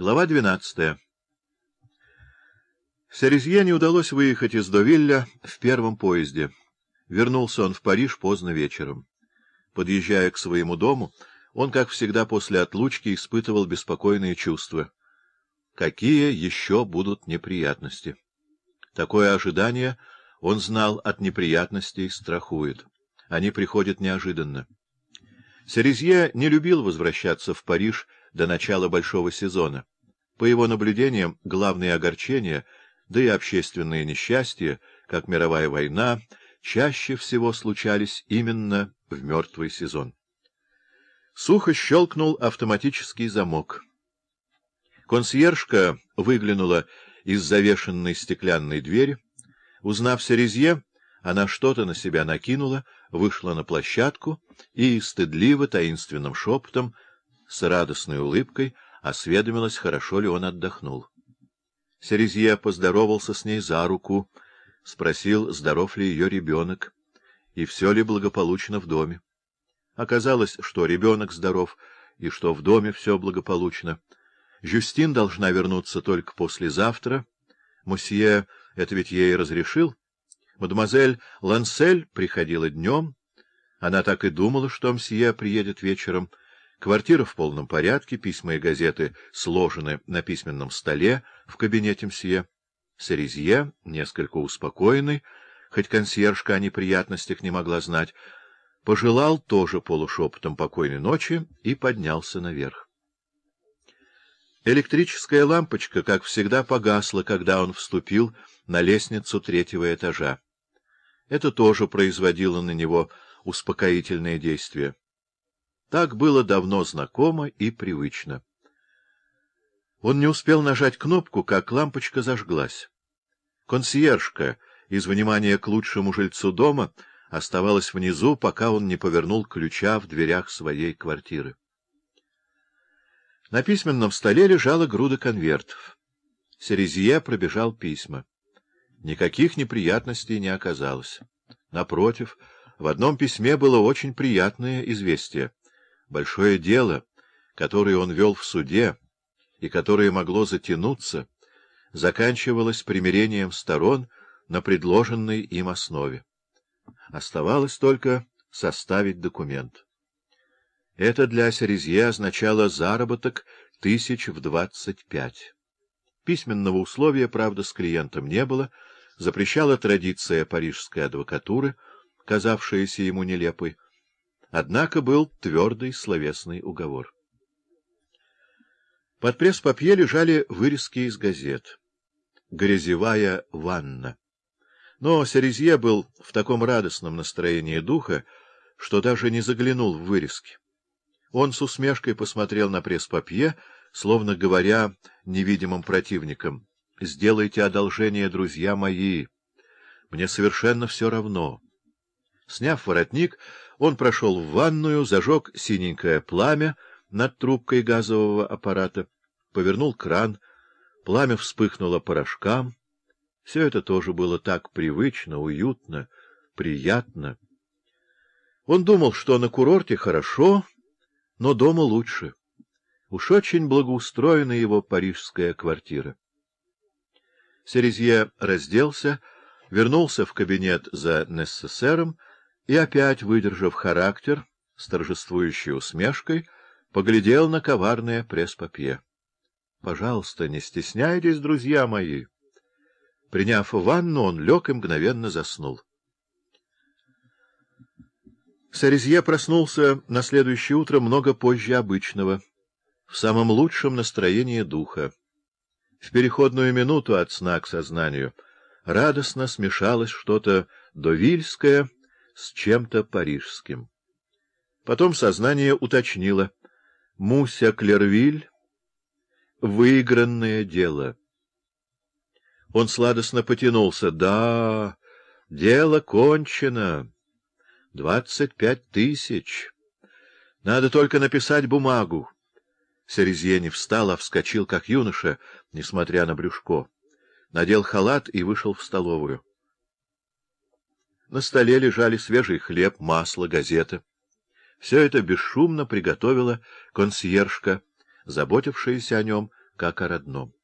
Глава 12. Серезье не удалось выехать из Довилля в первом поезде. Вернулся он в Париж поздно вечером. Подъезжая к своему дому, он, как всегда после отлучки, испытывал беспокойные чувства. Какие еще будут неприятности? Такое ожидание, он знал, от неприятностей страхует. Они приходят неожиданно. Серезье не любил возвращаться в Париж до начала большого сезона. По его наблюдениям, главные огорчения, да и общественные несчастья, как мировая война, чаще всего случались именно в мертвый сезон. Сухо щелкнул автоматический замок. Консьержка выглянула из завешенной стеклянной двери. Узнав Серезье, она что-то на себя накинула, вышла на площадку и, стыдливо, таинственным шепотом, с радостной улыбкой осведомилась, хорошо ли он отдохнул. Серезье поздоровался с ней за руку, спросил, здоров ли ее ребенок, и все ли благополучно в доме. Оказалось, что ребенок здоров, и что в доме все благополучно. Жюстин должна вернуться только послезавтра. Мусье это ведь ей разрешил. Мадемуазель Лансель приходила днем. Она так и думала, что мсье приедет вечером — Квартира в полном порядке, письма и газеты сложены на письменном столе в кабинете мсье. Сарезье, несколько успокоенный, хоть консьержка о неприятностях не могла знать, пожелал тоже полушепотом покойной ночи и поднялся наверх. Электрическая лампочка, как всегда, погасла, когда он вступил на лестницу третьего этажа. Это тоже производило на него успокоительное действие. Так было давно знакомо и привычно. Он не успел нажать кнопку, как лампочка зажглась. Консьержка, из внимания к лучшему жильцу дома, оставалась внизу, пока он не повернул ключа в дверях своей квартиры. На письменном столе лежала груда конвертов. Серезье пробежал письма. Никаких неприятностей не оказалось. Напротив, в одном письме было очень приятное известие большое дело, которое он вел в суде и которое могло затянуться, заканчивалось примирением сторон на предложенной им основе. Оставалось только составить документ. Это для Серезье означало заработок тысяч в двадцать пять. Письменного условия, правда, с клиентом не было, запрещала традиция парижской адвокатуры, казавшаяся ему нелепой, Однако был твердый словесный уговор. Под пресс-папье лежали вырезки из газет. «Грязевая ванна». Но Серезье был в таком радостном настроении духа, что даже не заглянул в вырезки. Он с усмешкой посмотрел на пресс-папье, словно говоря невидимым противникам, «Сделайте одолжение, друзья мои, мне совершенно все равно». Сняв воротник, он прошел в ванную, зажег синенькое пламя над трубкой газового аппарата, повернул кран, пламя вспыхнуло порошкам. Все это тоже было так привычно, уютно, приятно. Он думал, что на курорте хорошо, но дома лучше. Уж очень благоустроена его парижская квартира. Серезье разделся, вернулся в кабинет за Нессесером, и опять, выдержав характер, с торжествующей усмешкой, поглядел на коварное пресс-папье. — Пожалуйста, не стесняйтесь, друзья мои. Приняв ванну, он лег и мгновенно заснул. Сарезье проснулся на следующее утро много позже обычного, в самом лучшем настроении духа. В переходную минуту от сна к сознанию радостно смешалось что-то довильское, с чем-то парижским. Потом сознание уточнило. Муся Клервиль — выигранное дело. Он сладостно потянулся. Да, дело кончено. Двадцать пять тысяч. Надо только написать бумагу. Серезье встал, а вскочил, как юноша, несмотря на брюшко. Надел халат и вышел в столовую. На столе лежали свежий хлеб, масло, газеты. Все это бесшумно приготовила консьержка, заботившаяся о нем как о родном.